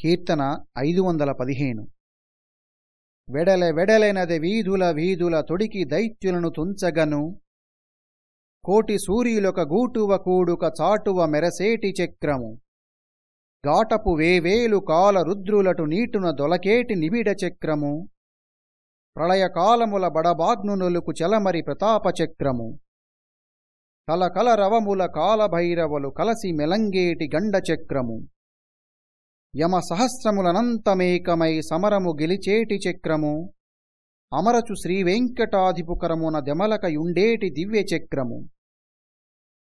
కీర్తన ఐదు వందల పదిహేను. వెడల వెడలెనది వీధుల వీధుల తొడికి దైత్యులను తుంచగను. కోటి సూర్యులొక గూటువ కూడుక చాటువ మెరసేటి చక్రము. గాటపు వేవేలు కాల రుద్రులటు నీటున దొలకేటి నిబిడ చక్రము. ప్రళయకాలముల బడబాగ్నునులకు చెలమరి చలమరి ప్రతాపచక్రము కలకల రవముల కాలభైరవులు కలసి మెలంగేటి గండచక్రము యమ సహస్రములనంతమేకమై సమరము గెలిచేటి చక్రము. అమరచు శ్రీవెంకటాధిపుకరమున దెమలకయుండేటి దివ్యచక్రము.